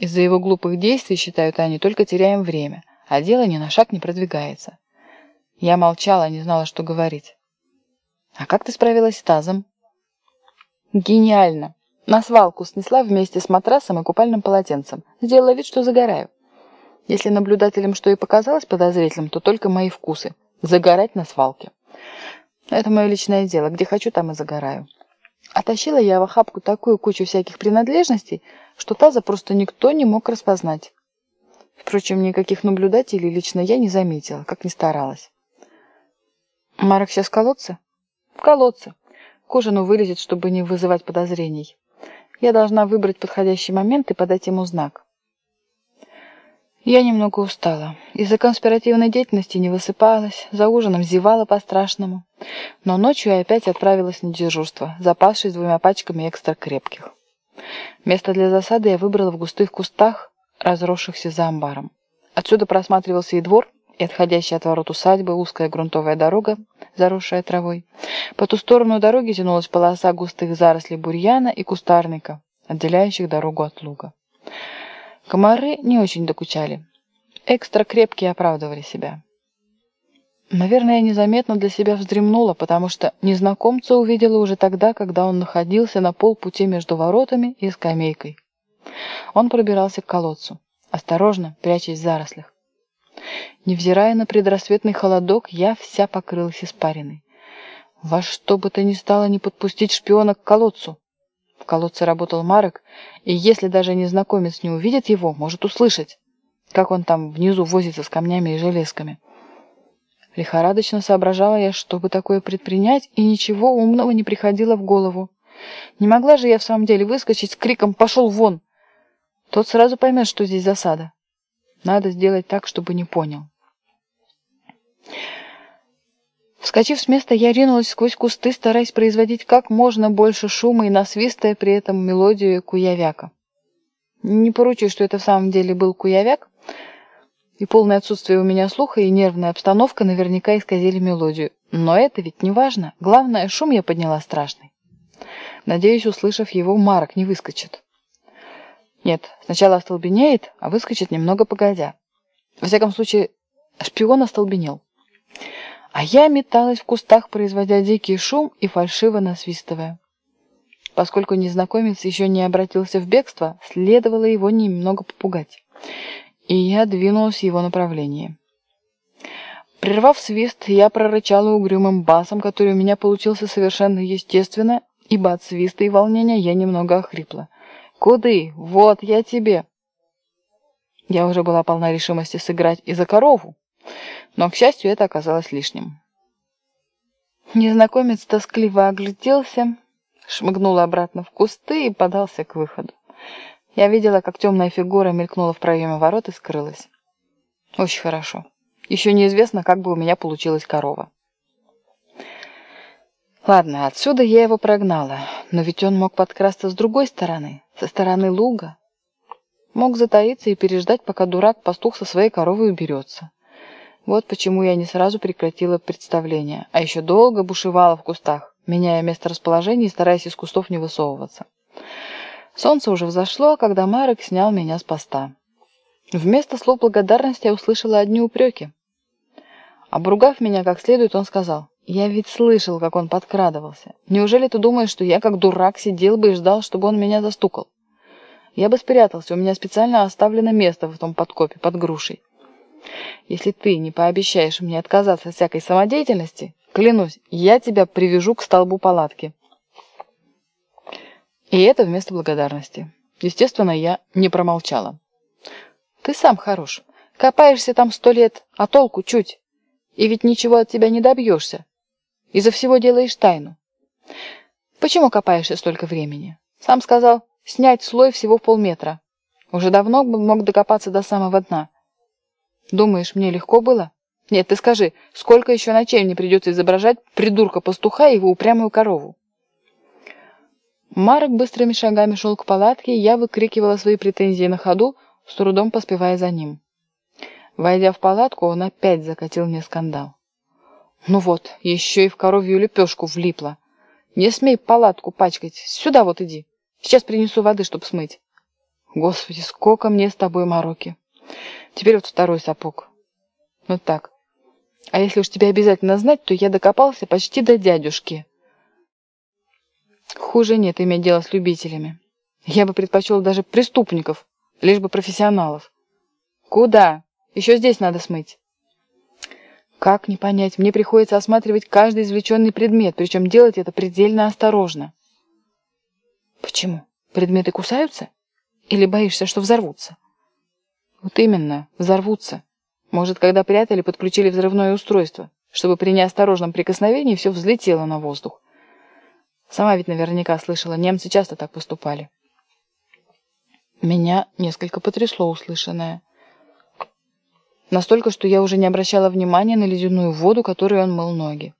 Из-за его глупых действий, считают они, только теряем время, а дело ни на шаг не продвигается. Я молчала, не знала, что говорить. «А как ты справилась с тазом?» «Гениально! На свалку снесла вместе с матрасом и купальным полотенцем. Сделала вид, что загораю. Если наблюдателям что и показалось подозрительным, то только мои вкусы. Загорать на свалке. Это мое личное дело. Где хочу, там и загораю. Оттащила я в охапку такую кучу всяких принадлежностей, что таза просто никто не мог распознать. Впрочем, никаких наблюдателей лично я не заметила, как ни старалась. Марок сейчас в колодце? В колодце. К ужину вылезет, чтобы не вызывать подозрений. Я должна выбрать подходящий момент и подать ему знак. Я немного устала. Из-за конспиративной деятельности не высыпалась, за ужином зевала по-страшному. Но ночью я опять отправилась на дежурство, запасшись двумя пачками экстра крепких. Место для засады я выбрала в густых кустах, разросшихся за амбаром. Отсюда просматривался и двор, и отходящая от ворот усадьбы узкая грунтовая дорога, заросшая травой. По ту сторону дороги тянулась полоса густых зарослей бурьяна и кустарника, отделяющих дорогу от луга. Комары не очень докучали. Экстра крепкие оправдывали себя. Наверное, я незаметно для себя вздремнула, потому что незнакомца увидела уже тогда, когда он находился на полпути между воротами и скамейкой. Он пробирался к колодцу, осторожно, прячась в зарослях. Невзирая на предрассветный холодок, я вся покрылась испариной. Во что бы то ни стало не подпустить шпиона к колодцу. Колодце работал Марек, и если даже незнакомец не увидит его, может услышать, как он там внизу возится с камнями и железками. Лихорадочно соображала я, чтобы такое предпринять, и ничего умного не приходило в голову. Не могла же я в самом деле выскочить с криком «Пошел вон!» Тот сразу поймет, что здесь засада. Надо сделать так, чтобы не понял. Вскочив с места, я ринулась сквозь кусты, стараясь производить как можно больше шума и насвистая при этом мелодию куявяка. Не поручу, что это в самом деле был куявяк, и полное отсутствие у меня слуха и нервная обстановка наверняка исказили мелодию. Но это ведь не важно. Главное, шум я подняла страшный. Надеюсь, услышав его, Марок не выскочит. Нет, сначала остолбенеет, а выскочит немного погодя. Во всяком случае, шпион остолбенел. А я металась в кустах, производя дикий шум и фальшиво насвистывая. Поскольку незнакомец еще не обратился в бегство, следовало его немного попугать. И я двинулась в его направлении. Прервав свист, я прорычала угрюмым басом, который у меня получился совершенно естественно, ибо от свиста и волнения я немного охрипла. «Куды? Вот я тебе!» Я уже была полна решимости сыграть и за корову, но, к счастью, это оказалось лишним. Незнакомец тоскливо огляделся, шмыгнул обратно в кусты и подался к выходу. Я видела, как темная фигура мелькнула в проеме ворот и скрылась. Очень хорошо. Еще неизвестно, как бы у меня получилась корова. Ладно, отсюда я его прогнала, но ведь он мог подкрасться с другой стороны, со стороны луга. Мог затаиться и переждать, пока дурак-пастух со своей коровой уберется. Вот почему я не сразу прекратила представление, а еще долго бушевала в кустах, меняя место расположения и стараясь из кустов не высовываться. Солнце уже взошло, когда Марек снял меня с поста. Вместо слов благодарности я услышала одни упреки. Обругав меня как следует, он сказал, «Я ведь слышал, как он подкрадывался. Неужели ты думаешь, что я как дурак сидел бы и ждал, чтобы он меня застукал? Я бы спрятался, у меня специально оставлено место в том подкопе под грушей. Если ты не пообещаешь мне отказаться от всякой самодеятельности, клянусь, я тебя привяжу к столбу палатки. И это вместо благодарности. Естественно, я не промолчала. Ты сам хорош. Копаешься там сто лет, а толку чуть. И ведь ничего от тебя не добьешься. Из-за всего делаешь тайну. Почему копаешься столько времени? Сам сказал, снять слой всего в полметра. Уже давно бы мог докопаться до самого дна. Думаешь, мне легко было? Нет, ты скажи, сколько еще ночей мне придется изображать придурка-пастуха и его упрямую корову? Марок быстрыми шагами шел к палатке, и я выкрикивала свои претензии на ходу, с трудом поспевая за ним. Войдя в палатку, он опять закатил мне скандал. Ну вот, еще и в коровью лепешку влипла. Не смей палатку пачкать. Сюда вот иди. Сейчас принесу воды, чтоб смыть. Господи, сколько мне с тобой мороки. Теперь вот второй сапог. Ну так. А если уж тебе обязательно знать, то я докопался почти до дядюшки. Хуже нет иметь дело с любителями. Я бы предпочел даже преступников, лишь бы профессионалов. Куда? Еще здесь надо смыть. Как не понять, мне приходится осматривать каждый извлеченный предмет, причем делать это предельно осторожно. Почему? Предметы кусаются? Или боишься, что взорвутся? Вот именно, взорвутся. Может, когда прятали, подключили взрывное устройство, чтобы при неосторожном прикосновении все взлетело на воздух. Сама ведь наверняка слышала, немцы часто так поступали. Меня несколько потрясло услышанное. Настолько, что я уже не обращала внимания на ледяную воду, которой он мыл ноги.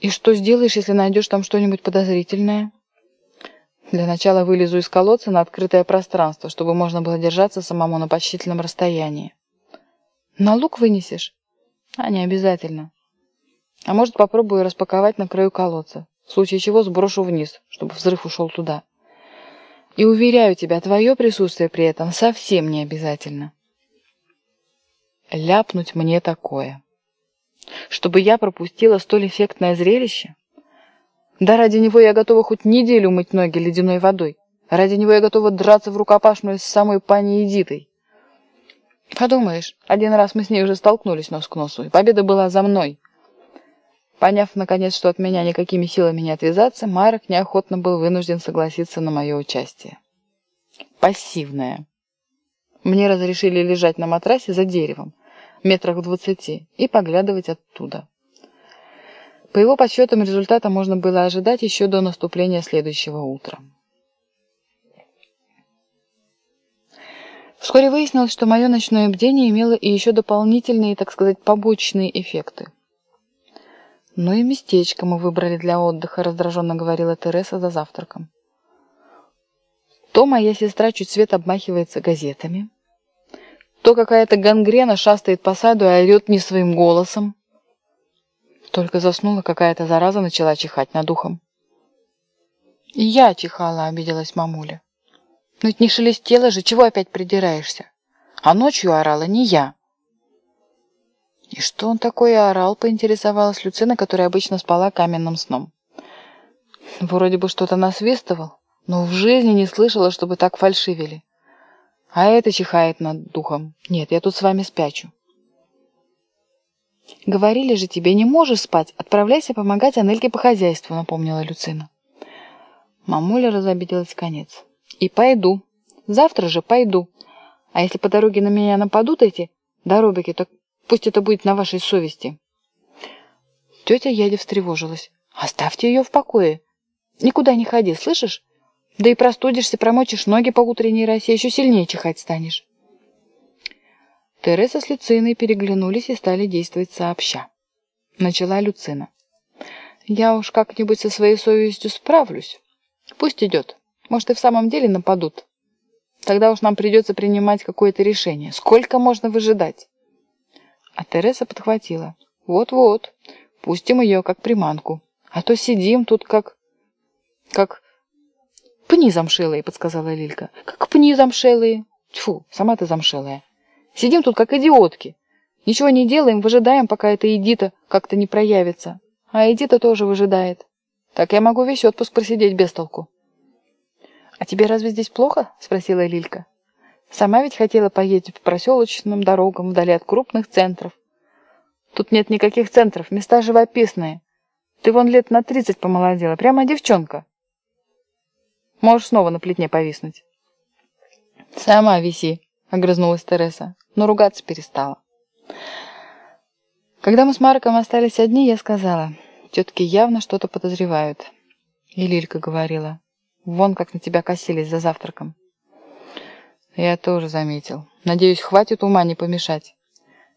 «И что сделаешь, если найдешь там что-нибудь подозрительное?» Для начала вылезу из колодца на открытое пространство, чтобы можно было держаться самому на почтительном расстоянии. На лук вынесешь? А, не обязательно. А может, попробую распаковать на краю колодца, в случае чего сброшу вниз, чтобы взрыв ушел туда. И уверяю тебя, твое присутствие при этом совсем не обязательно. Ляпнуть мне такое. Чтобы я пропустила столь эффектное зрелище? Да ради него я готова хоть неделю мыть ноги ледяной водой. Ради него я готова драться в рукопашную с самой пани Эдитой. Подумаешь, один раз мы с ней уже столкнулись нос к носу, и победа была за мной. Поняв, наконец, что от меня никакими силами не отвязаться, Марок неохотно был вынужден согласиться на мое участие. Пассивное. Мне разрешили лежать на матрасе за деревом, метрах в двадцати, и поглядывать оттуда. По его подсчетам результата можно было ожидать еще до наступления следующего утра. Вскоре выяснилось, что мое ночное бдение имело и еще дополнительные, так сказать, побочные эффекты. «Ну и местечко мы выбрали для отдыха», — раздраженно говорила Тереса за завтраком. То моя сестра чуть свет обмахивается газетами, то какая-то гангрена шастает по саду и орет не своим голосом, только заснула какая-то зараза, начала чихать над ухом. Я чихала, обиделась мамуля. Но ведь не шелестело же, чего опять придираешься? А ночью орала не я. И что он такое орал, поинтересовалась Люцина, которая обычно спала каменным сном. Вроде бы что-то насвистывал, но в жизни не слышала, чтобы так фальшивили. А это чихает над духом. Нет, я тут с вами спячу. «Говорили же тебе, не можешь спать, отправляйся помогать Анельке по хозяйству», — напомнила Люцина. Мамуля разобиделась конец. «И пойду. Завтра же пойду. А если по дороге на меня нападут эти доробики, то пусть это будет на вашей совести». Тетя Яде встревожилась. «Оставьте ее в покое. Никуда не ходи, слышишь? Да и простудишься, промочишь ноги по утренней росе, еще сильнее чихать станешь». Тереса с Люциной переглянулись и стали действовать сообща. Начала Люцина. «Я уж как-нибудь со своей совестью справлюсь. Пусть идет. Может, и в самом деле нападут. Тогда уж нам придется принимать какое-то решение. Сколько можно выжидать?» А Тереса подхватила. «Вот-вот, пустим ее как приманку. А то сидим тут как... как... пни замшелые», — подсказала Лилька. «Как пни замшелые. Тьфу, сама ты замшелая». Сидим тут как идиотки. Ничего не делаем, выжидаем, пока эта Эдита как-то не проявится. А Эдита тоже выжидает. Так я могу весь отпуск просидеть без толку. «А тебе разве здесь плохо?» — спросила Лилька. «Сама ведь хотела поездить по проселочным дорогам вдали от крупных центров. Тут нет никаких центров, места живописные. Ты вон лет на тридцать помолодела, прямо девчонка. Можешь снова на плетне повиснуть». «Сама виси», — огрызнулась Тереса но ругаться перестала. Когда мы с Марком остались одни, я сказала, тетки явно что-то подозревают. И Лилька говорила, вон как на тебя косились за завтраком. Я тоже заметил. Надеюсь, хватит ума не помешать.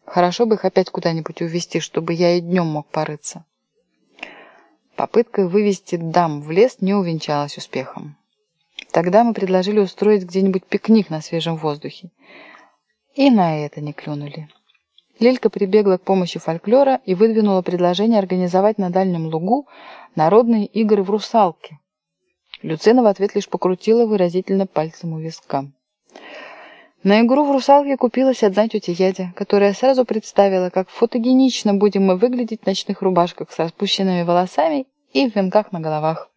Хорошо бы их опять куда-нибудь увезти, чтобы я и днем мог порыться. Попытка вывести дам в лес не увенчалась успехом. Тогда мы предложили устроить где-нибудь пикник на свежем воздухе. И на это не клюнули. Лилька прибегла к помощи фольклора и выдвинула предложение организовать на дальнем лугу народные игры в русалки. Люцина в ответ лишь покрутила выразительно пальцем у виска. На игру в русалке купилась одна тетя Ядя, которая сразу представила, как фотогенично будем мы выглядеть в ночных рубашках с распущенными волосами и в венках на головах.